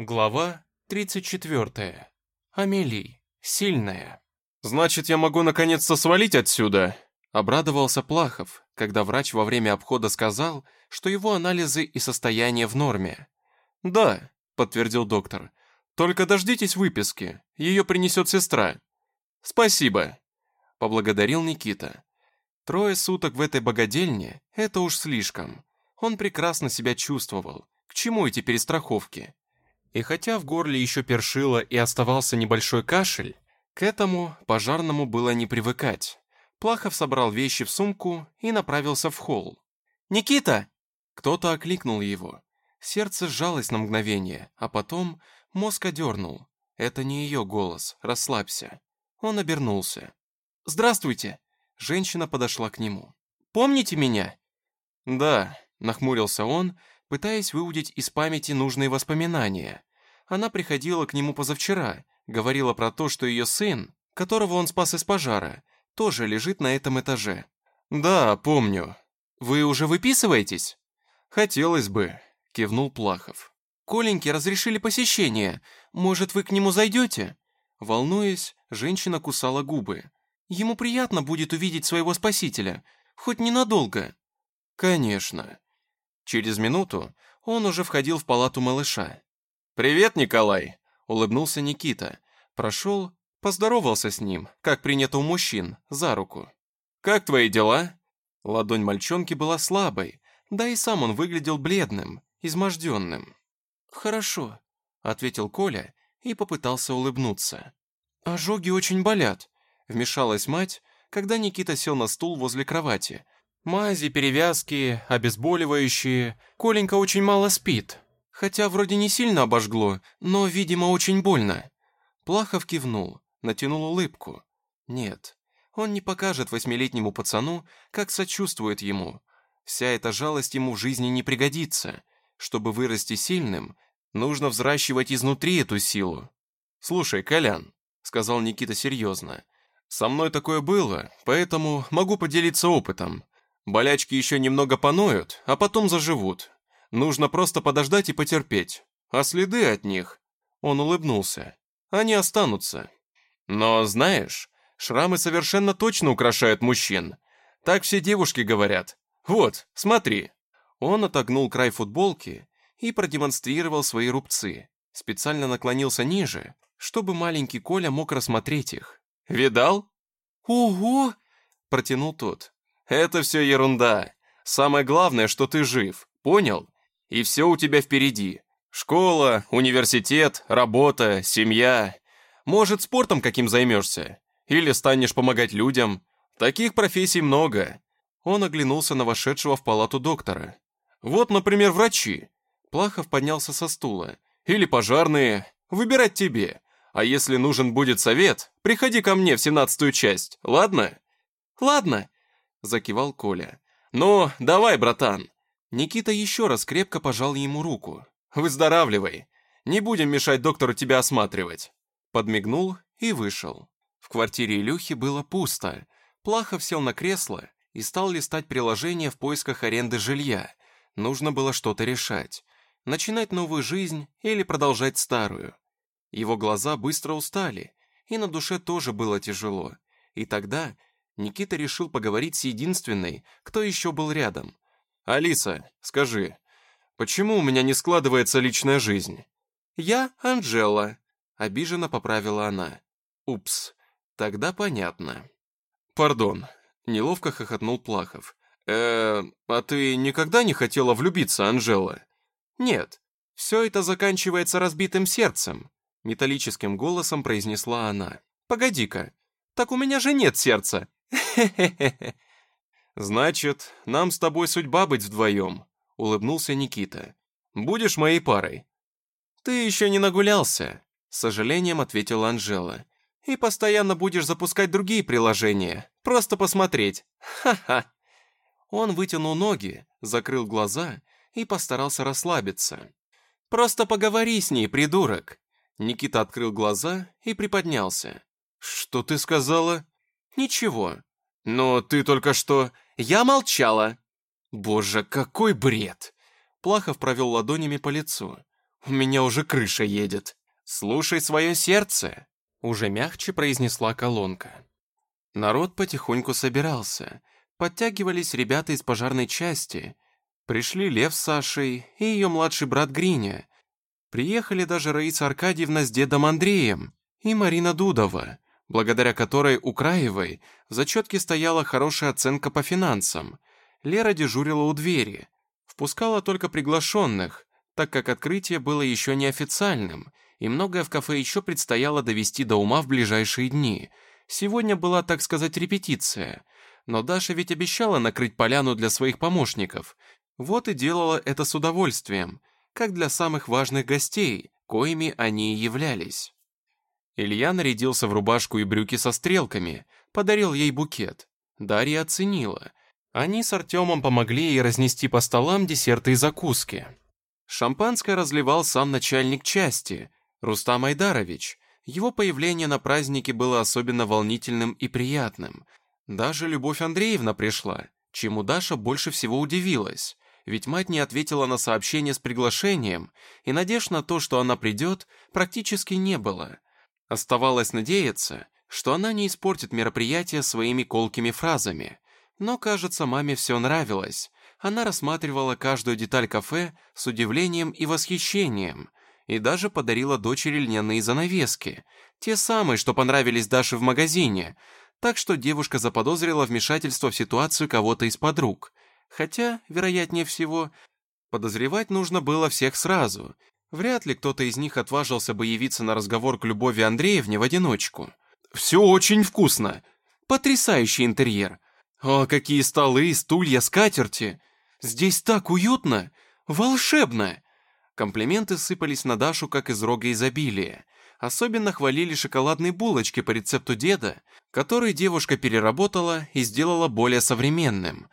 Глава 34. Амели. Сильная. «Значит, я могу наконец-то свалить отсюда?» Обрадовался Плахов, когда врач во время обхода сказал, что его анализы и состояние в норме. «Да», — подтвердил доктор, — «только дождитесь выписки, ее принесет сестра». «Спасибо», — поблагодарил Никита. Трое суток в этой богадельне — это уж слишком. Он прекрасно себя чувствовал. К чему эти перестраховки? И хотя в горле еще першило и оставался небольшой кашель, к этому пожарному было не привыкать. Плахов собрал вещи в сумку и направился в холл. «Никита!» Кто-то окликнул его. Сердце сжалось на мгновение, а потом мозг одернул. Это не ее голос, расслабься. Он обернулся. «Здравствуйте!» Женщина подошла к нему. «Помните меня?» «Да», — нахмурился он, пытаясь выудить из памяти нужные воспоминания. Она приходила к нему позавчера, говорила про то, что ее сын, которого он спас из пожара, тоже лежит на этом этаже. «Да, помню. Вы уже выписываетесь?» «Хотелось бы», — кивнул Плахов. «Коленьке разрешили посещение. Может, вы к нему зайдете?» Волнуясь, женщина кусала губы. «Ему приятно будет увидеть своего спасителя, хоть ненадолго». «Конечно». Через минуту он уже входил в палату малыша. «Привет, Николай!» — улыбнулся Никита. Прошел, поздоровался с ним, как принято у мужчин, за руку. «Как твои дела?» Ладонь мальчонки была слабой, да и сам он выглядел бледным, изможденным. «Хорошо», — ответил Коля и попытался улыбнуться. «Ожоги очень болят», — вмешалась мать, когда Никита сел на стул возле кровати, Мази, перевязки, обезболивающие. Коленька очень мало спит. Хотя вроде не сильно обожгло, но, видимо, очень больно. Плахов кивнул, натянул улыбку. Нет, он не покажет восьмилетнему пацану, как сочувствует ему. Вся эта жалость ему в жизни не пригодится. Чтобы вырасти сильным, нужно взращивать изнутри эту силу. «Слушай, Колян», — сказал Никита серьезно, — «со мной такое было, поэтому могу поделиться опытом. Болячки еще немного поноют, а потом заживут. Нужно просто подождать и потерпеть. А следы от них...» Он улыбнулся. «Они останутся. Но, знаешь, шрамы совершенно точно украшают мужчин. Так все девушки говорят. Вот, смотри». Он отогнул край футболки и продемонстрировал свои рубцы. Специально наклонился ниже, чтобы маленький Коля мог рассмотреть их. «Видал?» «Ого!» – протянул тот. Это все ерунда. Самое главное, что ты жив, понял? И все у тебя впереди. Школа, университет, работа, семья. Может, спортом каким займешься? Или станешь помогать людям? Таких профессий много. Он оглянулся на вошедшего в палату доктора. Вот, например, врачи. Плахов поднялся со стула. Или пожарные. Выбирать тебе. А если нужен будет совет, приходи ко мне в семнадцатую часть, ладно? Ладно, закивал Коля. «Ну, давай, братан!» Никита еще раз крепко пожал ему руку. «Выздоравливай! Не будем мешать доктору тебя осматривать!» Подмигнул и вышел. В квартире Илюхи было пусто. Плахов сел на кресло и стал листать приложение в поисках аренды жилья. Нужно было что-то решать. Начинать новую жизнь или продолжать старую. Его глаза быстро устали, и на душе тоже было тяжело. И тогда Никита решил поговорить с единственной, кто еще был рядом. «Алиса, скажи, почему у меня не складывается личная жизнь?» «Я Анжела», — обиженно поправила она. «Упс, тогда понятно». «Пардон», — неловко хохотнул Плахов. э а ты никогда не хотела влюбиться, Анжела?» «Нет, все это заканчивается разбитым сердцем», — металлическим голосом произнесла она. «Погоди-ка, так у меня же нет сердца, «Значит, нам с тобой судьба быть вдвоем», — улыбнулся Никита. «Будешь моей парой?» «Ты еще не нагулялся», — с сожалением ответила Анжела. «И постоянно будешь запускать другие приложения. Просто посмотреть. Ха-ха». Он вытянул ноги, закрыл глаза и постарался расслабиться. «Просто поговори с ней, придурок!» Никита открыл глаза и приподнялся. «Что ты сказала?» «Ничего. Но ты только что...» «Я молчала!» «Боже, какой бред!» Плахов провел ладонями по лицу. У меня уже крыша едет. Слушай свое сердце, уже мягче произнесла колонка. Народ потихоньку собирался. Подтягивались ребята из пожарной части. Пришли Лев с Сашей и ее младший брат Гриня. Приехали даже Раиса Аркадьевна с дедом Андреем и Марина Дудова, благодаря которой у Краевой в зачетке стояла хорошая оценка по финансам. Лера дежурила у двери. Впускала только приглашенных, так как открытие было еще неофициальным, и многое в кафе еще предстояло довести до ума в ближайшие дни. Сегодня была, так сказать, репетиция. Но Даша ведь обещала накрыть поляну для своих помощников. Вот и делала это с удовольствием, как для самых важных гостей, коими они и являлись. Илья нарядился в рубашку и брюки со стрелками, подарил ей букет. Дарья оценила. Они с Артемом помогли ей разнести по столам десерты и закуски. Шампанское разливал сам начальник части, Рустам Айдарович. Его появление на празднике было особенно волнительным и приятным. Даже Любовь Андреевна пришла, чему Даша больше всего удивилась, ведь мать не ответила на сообщение с приглашением, и надежд на то, что она придет, практически не было. Оставалось надеяться, что она не испортит мероприятие своими колкими фразами. Но, кажется, маме все нравилось, она рассматривала каждую деталь кафе с удивлением и восхищением, и даже подарила дочери льняные занавески, те самые, что понравились Даше в магазине, так что девушка заподозрила вмешательство в ситуацию кого-то из подруг. Хотя, вероятнее всего, подозревать нужно было всех сразу. Вряд ли кто-то из них отважился бы явиться на разговор к Любови Андреевне в одиночку. «Все очень вкусно! Потрясающий интерьер! О, какие столы, стулья, скатерти! Здесь так уютно! Волшебно!» Комплименты сыпались на Дашу, как из рога изобилия. Особенно хвалили шоколадные булочки по рецепту деда, который девушка переработала и сделала более современным.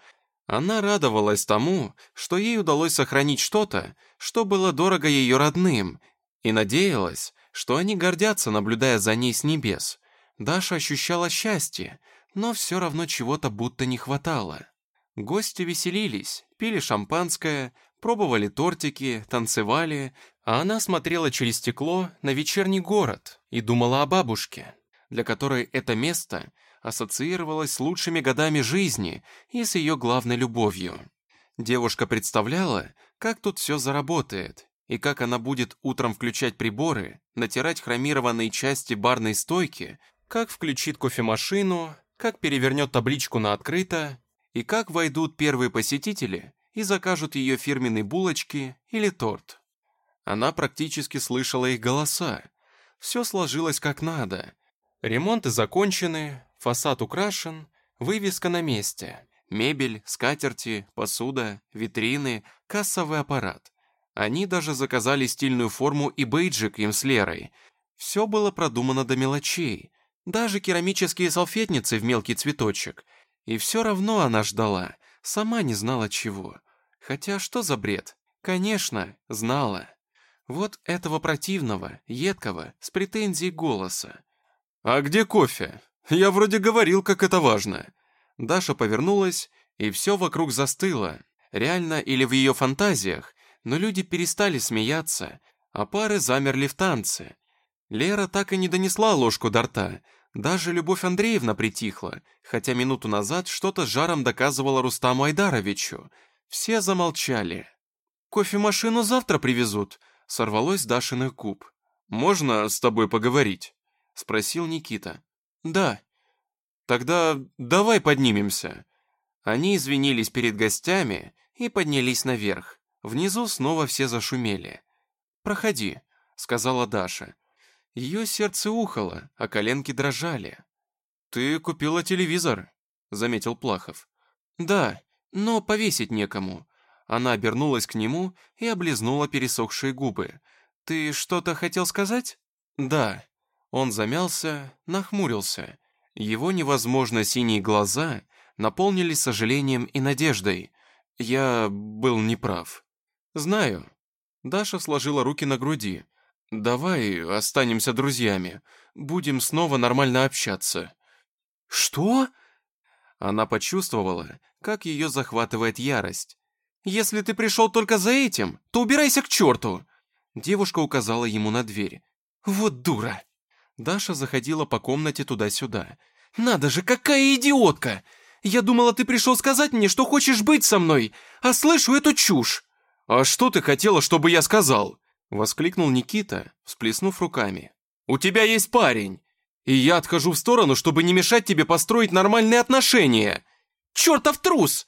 Она радовалась тому, что ей удалось сохранить что-то, что было дорого ее родным, и надеялась, что они гордятся, наблюдая за ней с небес. Даша ощущала счастье, но все равно чего-то будто не хватало. Гости веселились, пили шампанское, пробовали тортики, танцевали, а она смотрела через стекло на вечерний город и думала о бабушке, для которой это место ассоциировалось с лучшими годами жизни и с ее главной любовью. Девушка представляла, как тут все заработает, и как она будет утром включать приборы, натирать хромированные части барной стойки, как включит кофемашину, как перевернет табличку на открыто, и как войдут первые посетители и закажут ее фирменные булочки или торт. Она практически слышала их голоса. Все сложилось как надо. Ремонты закончены, фасад украшен, вывеска на месте. Мебель, скатерти, посуда, витрины, кассовый аппарат. Они даже заказали стильную форму и бейджик им с Лерой. Все было продумано до мелочей. Даже керамические салфетницы в мелкий цветочек – и все равно она ждала, сама не знала чего. Хотя что за бред? Конечно, знала. Вот этого противного, едкого, с претензией голоса. «А где кофе? Я вроде говорил, как это важно». Даша повернулась, и все вокруг застыло. Реально или в ее фантазиях, но люди перестали смеяться, а пары замерли в танце. Лера так и не донесла ложку до рта, даже Любовь Андреевна притихла, хотя минуту назад что-то жаром доказывала Рустаму Айдаровичу. Все замолчали. «Кофемашину завтра привезут», — сорвалось с Дашиных губ. «Можно с тобой поговорить?» — спросил Никита. «Да». «Тогда давай поднимемся». Они извинились перед гостями и поднялись наверх. Внизу снова все зашумели. «Проходи», — сказала Даша. Ее сердце ухало, а коленки дрожали. «Ты купила телевизор», — заметил Плахов. «Да, но повесить некому». Она обернулась к нему и облизнула пересохшие губы. «Ты что-то хотел сказать?» «Да». Он замялся, нахмурился. Его невозможно синие глаза наполнились сожалением и надеждой. «Я был неправ». «Знаю». Даша сложила руки на груди. «Давай останемся друзьями. Будем снова нормально общаться». «Что?» Она почувствовала, как ее захватывает ярость. «Если ты пришел только за этим, то убирайся к черту!» Девушка указала ему на дверь. «Вот дура!» Даша заходила по комнате туда-сюда. «Надо же, какая идиотка! Я думала, ты пришел сказать мне, что хочешь быть со мной, а слышу эту чушь!» «А что ты хотела, чтобы я сказал?» Воскликнул Никита, всплеснув руками. «У тебя есть парень, и я отхожу в сторону, чтобы не мешать тебе построить нормальные отношения!» «Чертов трус!»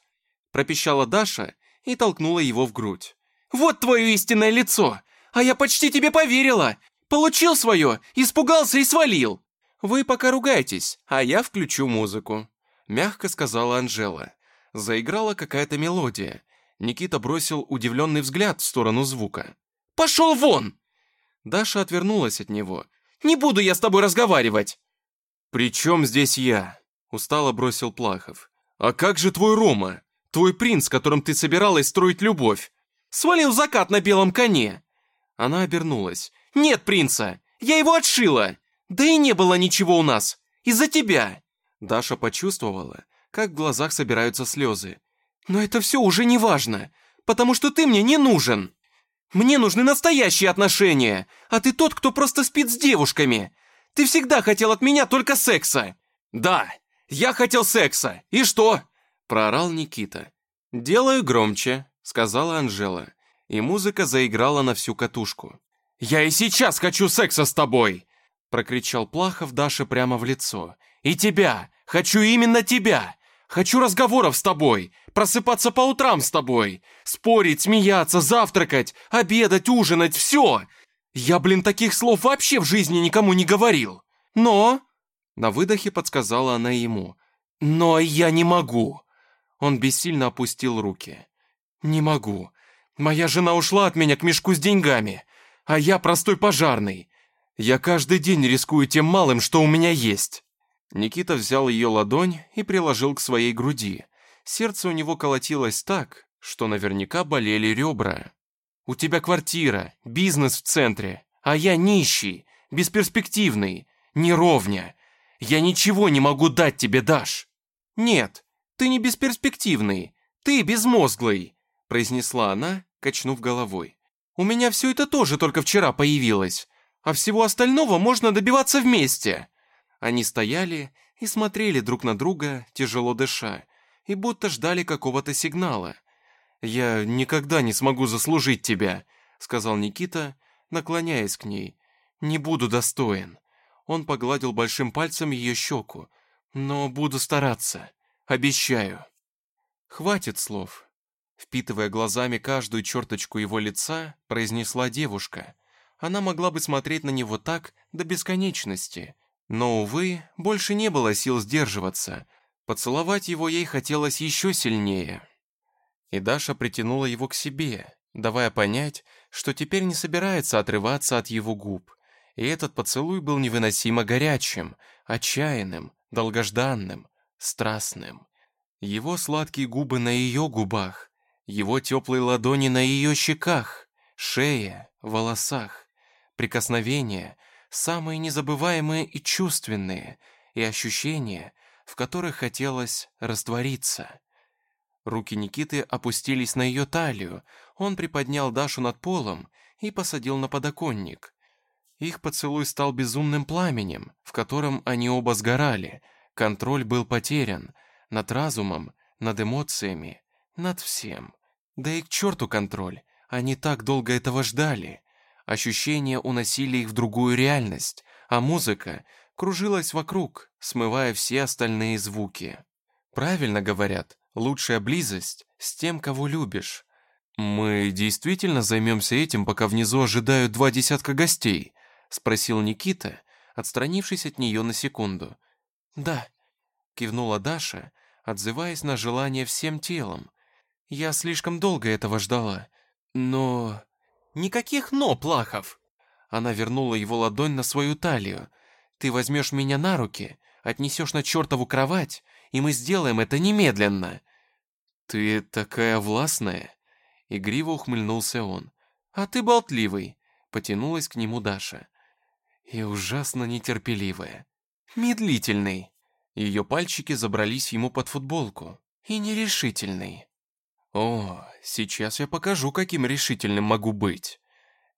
пропищала Даша и толкнула его в грудь. «Вот твое истинное лицо! А я почти тебе поверила! Получил свое, испугался и свалил!» «Вы пока ругайтесь, а я включу музыку», — мягко сказала Анжела. Заиграла какая-то мелодия. Никита бросил удивленный взгляд в сторону звука. «Пошел вон!» Даша отвернулась от него. «Не буду я с тобой разговаривать!» «При чем здесь я?» — устало бросил Плахов. «А как же твой Рома? Твой принц, с которым ты собиралась строить любовь? Свалил закат на белом коне!» Она обернулась. «Нет принца! Я его отшила! Да и не было ничего у нас! Из-за тебя!» Даша почувствовала, как в глазах собираются слезы. «Но это все уже не важно, потому что ты мне не нужен! Мне нужны настоящие отношения, а ты тот, кто просто спит с девушками! Ты всегда хотел от меня только секса!» «Да, я хотел секса! И что?» Проорал Никита. «Делаю громче», — сказала Анжела, и музыка заиграла на всю катушку. «Я и сейчас хочу секса с тобой!» Прокричал Плахов Даше прямо в лицо. «И тебя! Хочу именно тебя! Хочу разговоров с тобой! Просыпаться по утрам с тобой! Спорить, смеяться, завтракать, обедать, ужинать, все! Я, блин, таких слов вообще в жизни никому не говорил! Но...» На выдохе подсказала она ему. «Но я не могу!» Он бессильно опустил руки. «Не могу. Моя жена ушла от меня к мешку с деньгами а я простой пожарный. Я каждый день рискую тем малым, что у меня есть». Никита взял ее ладонь и приложил к своей груди. Сердце у него колотилось так, что наверняка болели ребра. «У тебя квартира, бизнес в центре, а я нищий, бесперспективный, неровня. Я ничего не могу дать тебе, Даш». «Нет, ты не бесперспективный, ты безмозглый», произнесла она, качнув головой. У меня все это тоже только вчера появилось, а всего остального можно добиваться вместе». Они стояли и смотрели друг на друга, тяжело дыша, и будто ждали какого-то сигнала. «Я никогда не смогу заслужить тебя», — сказал Никита, наклоняясь к ней. «Не буду достоин». Он погладил большим пальцем ее щеку. «Но буду стараться. Обещаю». «Хватит слов. Впитывая глазами каждую черточку его лица, произнесла девушка. Она могла бы смотреть на него так до бесконечности. Но, увы, больше не было сил сдерживаться. Поцеловать его ей хотелось еще сильнее. И Даша притянула его к себе, давая понять, что теперь не собирается отрываться от его губ. И этот поцелуй был невыносимо горячим, отчаянным, долгожданным, страстным. Его сладкие губы на ее губах, его теплые ладони на ее щеках, шее, волосах. Прикосновения, самые незабываемые и чувственные, и ощущения, в которых хотелось раствориться. Руки Никиты опустились на ее талию, он приподнял Дашу над полом и посадил на подоконник. Их поцелуй стал безумным пламенем, в котором они оба сгорали. Контроль был потерян над разумом, над эмоциями, над всем. Да и к черту контроль. Они так долго этого ждали. Ощущения уносили их в другую реальность, а музыка кружилась вокруг, смывая все остальные звуки. Правильно говорят, лучшая близость с тем, кого любишь. «Мы действительно займемся этим, пока внизу ожидают два десятка гостей?» — спросил Никита, отстранившись от нее на секунду. «Да», — кивнула Даша, отзываясь на желание всем телом, я слишком долго этого ждала. Но... Никаких «но», Плахов. Она вернула его ладонь на свою талию. Ты возьмешь меня на руки, отнесешь на чертову кровать, и мы сделаем это немедленно. Ты такая властная. Игриво ухмыльнулся он. А ты болтливый. Потянулась к нему Даша. И ужасно нетерпеливая. Медлительный. Ее пальчики забрались ему под футболку. И нерешительный. О, сейчас я покажу, каким решительным могу быть.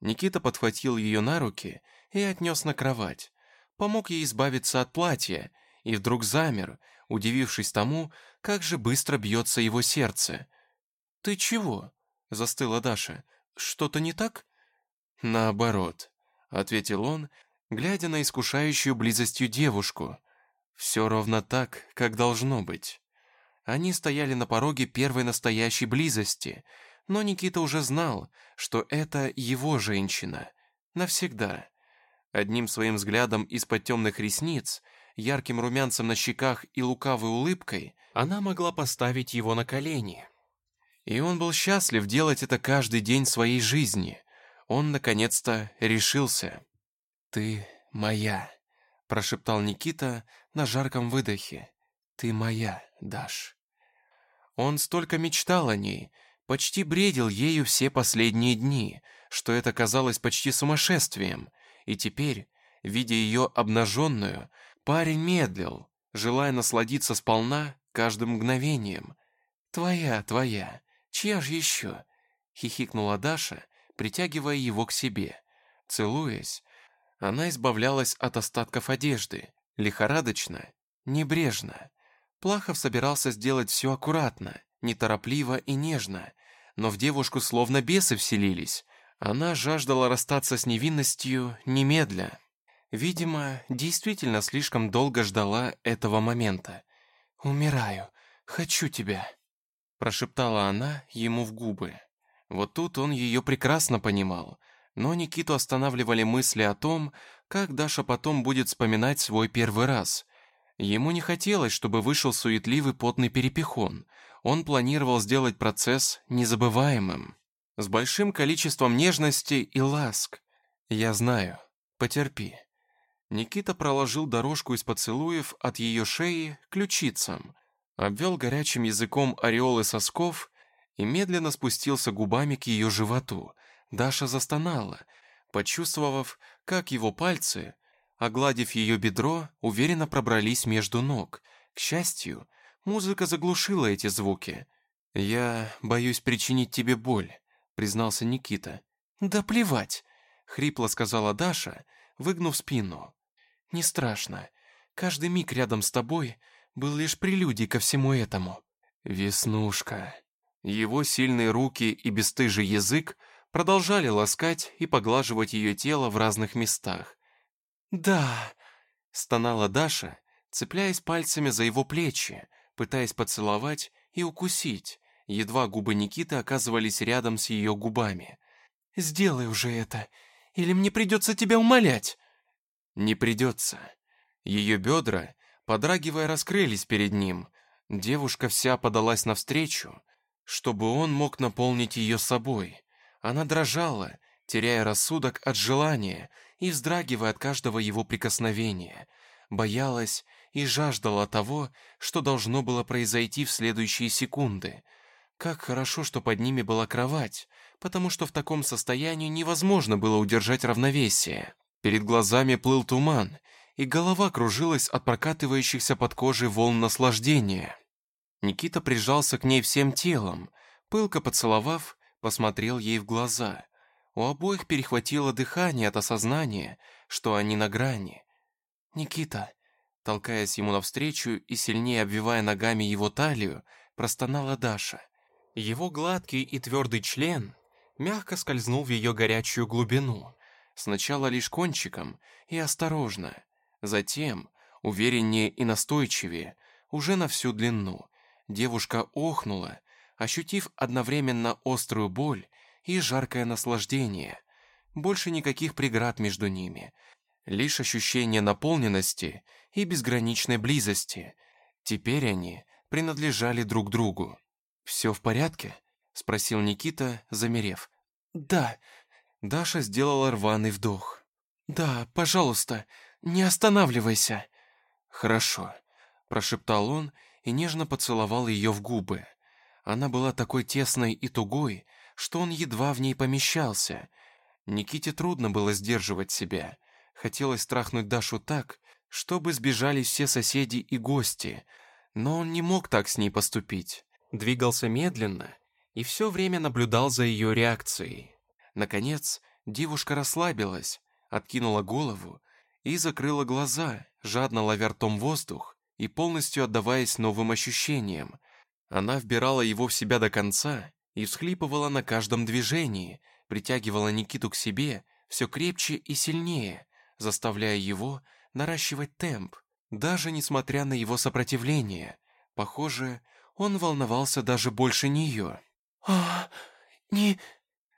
Никита подхватил ее на руки и отнес на кровать. Помог ей избавиться от платья и вдруг замер, удивившись тому, как же быстро бьется его сердце. «Ты чего?» — застыла Даша. «Что-то не так?» «Наоборот», — ответил он, глядя на искушающую близостью девушку. «Все ровно так, как должно быть». Они стояли на пороге первой настоящей близости, но Никита уже знал, что это его женщина. Навсегда. Одним своим взглядом из-под темных ресниц, ярким румянцем на щеках и лукавой улыбкой она могла поставить его на колени. И он был счастлив делать это каждый день своей жизни. Он, наконец-то, решился. «Ты моя», — прошептал Никита на жарком выдохе. «Ты моя, Даш». Он столько мечтал о ней, почти бредил ею все последние дни, что это казалось почти сумасшествием, и теперь, видя ее обнаженную, парень медлил, желая насладиться сполна каждым мгновением. «Твоя, твоя, чья же еще?» — хихикнула Даша, притягивая его к себе. Целуясь, она избавлялась от остатков одежды, лихорадочно, небрежно. Плахов собирался сделать все аккуратно, неторопливо и нежно, но в девушку словно бесы вселились. Она жаждала расстаться с невинностью немедля. Видимо, действительно слишком долго ждала этого момента. «Умираю, хочу тебя», — прошептала она ему в губы. Вот тут он ее прекрасно понимал, но Никиту останавливали мысли о том, как Даша потом будет вспоминать свой первый раз, Ему не хотелось, чтобы вышел суетливый потный перепихон. Он планировал сделать процесс незабываемым, с большим количеством нежности и ласк. «Я знаю. Потерпи». Никита проложил дорожку из поцелуев от ее шеи к ключицам, обвел горячим языком ореолы сосков и медленно спустился губами к ее животу. Даша застонала, почувствовав, как его пальцы Огладив ее бедро, уверенно пробрались между ног. К счастью, музыка заглушила эти звуки. «Я боюсь причинить тебе боль», — признался Никита. «Да плевать», — хрипло сказала Даша, выгнув спину. «Не страшно. Каждый миг рядом с тобой был лишь прелюдией ко всему этому». «Веснушка». Его сильные руки и бесстыжий язык продолжали ласкать и поглаживать ее тело в разных местах. «Да», — стонала Даша, цепляясь пальцами за его плечи, пытаясь поцеловать и укусить. Едва губы Никиты оказывались рядом с ее губами. «Сделай уже это, или мне придется тебя умолять!» «Не придется». Ее бедра, подрагивая, раскрылись перед ним. Девушка вся подалась навстречу, чтобы он мог наполнить ее собой. Она дрожала, теряя рассудок от желания и вздрагивая от каждого его прикосновения, боялась и жаждала того, что должно было произойти в следующие секунды. Как хорошо, что под ними была кровать, потому что в таком состоянии невозможно было удержать равновесие. Перед глазами плыл туман, и голова кружилась от прокатывающихся под кожей волн наслаждения. Никита прижался к ней всем телом, пылко поцеловав, посмотрел ей в глаза. У обоих перехватило дыхание от осознания, что они на грани. «Никита!» Толкаясь ему навстречу и сильнее обвивая ногами его талию, простонала Даша. Его гладкий и твердый член мягко скользнул в ее горячую глубину, сначала лишь кончиком и осторожно, затем, увереннее и настойчивее, уже на всю длину. Девушка охнула, ощутив одновременно острую боль и жаркое наслаждение. Больше никаких преград между ними. Лишь ощущение наполненности и безграничной близости. Теперь они принадлежали друг другу. «Все в порядке?» — спросил Никита, замерев. «Да». Даша сделала рваный вдох. «Да, пожалуйста, не останавливайся». «Хорошо», — прошептал он и нежно поцеловал ее в губы. Она была такой тесной и тугой, что он едва в ней помещался. Никите трудно было сдерживать себя. Хотелось страхнуть Дашу так, чтобы сбежали все соседи и гости, но он не мог так с ней поступить. Двигался медленно и все время наблюдал за ее реакцией. Наконец, Девушка расслабилась, откинула голову и закрыла глаза, жадно ловя ртом воздух и полностью отдаваясь новым ощущениям. Она вбирала его в себя до конца и всхлипывала на каждом движении, притягивала Никиту к себе все крепче и сильнее, заставляя его наращивать темп, даже несмотря на его сопротивление. Похоже, он волновался даже больше нее. «А, не...»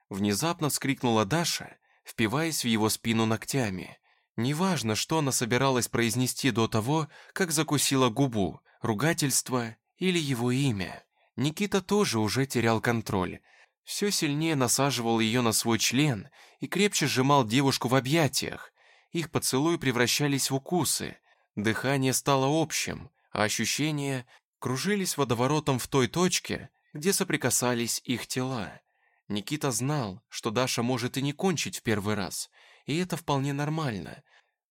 Внезапно вскрикнула Даша, впиваясь в его спину ногтями. Неважно, что она собиралась произнести до того, как закусила губу, ругательство или его имя. Никита тоже уже терял контроль. Все сильнее насаживал ее на свой член и крепче сжимал девушку в объятиях. Их поцелуи превращались в укусы. Дыхание стало общим, а ощущения кружились водоворотом в той точке, где соприкасались их тела. Никита знал, что Даша может и не кончить в первый раз, и это вполне нормально.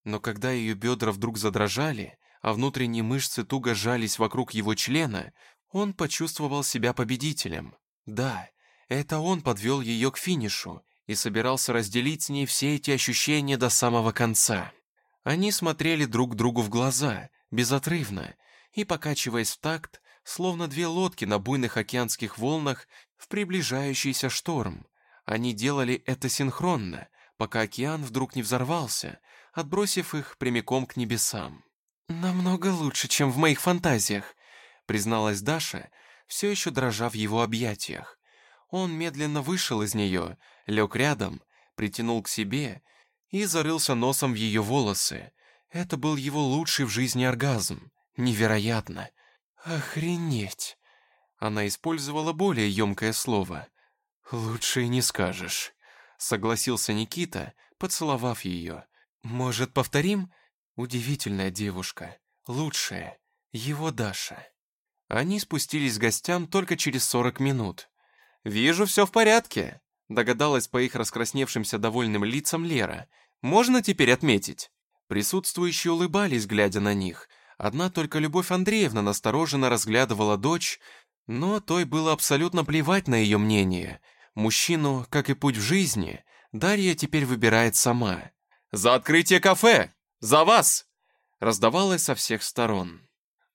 Но когда ее бедра вдруг задрожали, а внутренние мышцы туго сжались вокруг его члена, он почувствовал себя победителем. Да, это он подвел ее к финишу и собирался разделить с ней все эти ощущения до самого конца. Они смотрели друг другу в глаза, безотрывно, и, покачиваясь в такт, словно две лодки на буйных океанских волнах в приближающийся шторм. Они делали это синхронно, пока океан вдруг не взорвался, отбросив их прямиком к небесам. «Намного лучше, чем в моих фантазиях», призналась Даша, все еще дрожа в его объятиях. Он медленно вышел из нее, лег рядом, притянул к себе и зарылся носом в ее волосы. Это был его лучший в жизни оргазм. Невероятно. Охренеть. Она использовала более емкое слово. «Лучше и не скажешь», — согласился Никита, поцеловав ее. «Может, повторим?» Удивительная девушка. Лучшая. Его Даша. Они спустились к гостям только через сорок минут. «Вижу, все в порядке», — догадалась по их раскрасневшимся довольным лицам Лера. «Можно теперь отметить?» Присутствующие улыбались, глядя на них. Одна только Любовь Андреевна настороженно разглядывала дочь, но той было абсолютно плевать на ее мнение. Мужчину, как и путь в жизни, Дарья теперь выбирает сама. «За открытие кафе! За вас!» раздавалось со всех сторон.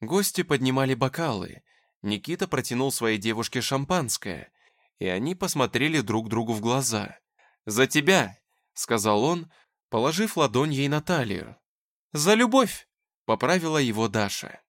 Гости поднимали бокалы. Никита протянул своей девушке шампанское, и они посмотрели друг другу в глаза. «За тебя!» — сказал он, положив ладонь ей на талию. «За любовь!» — поправила его Даша.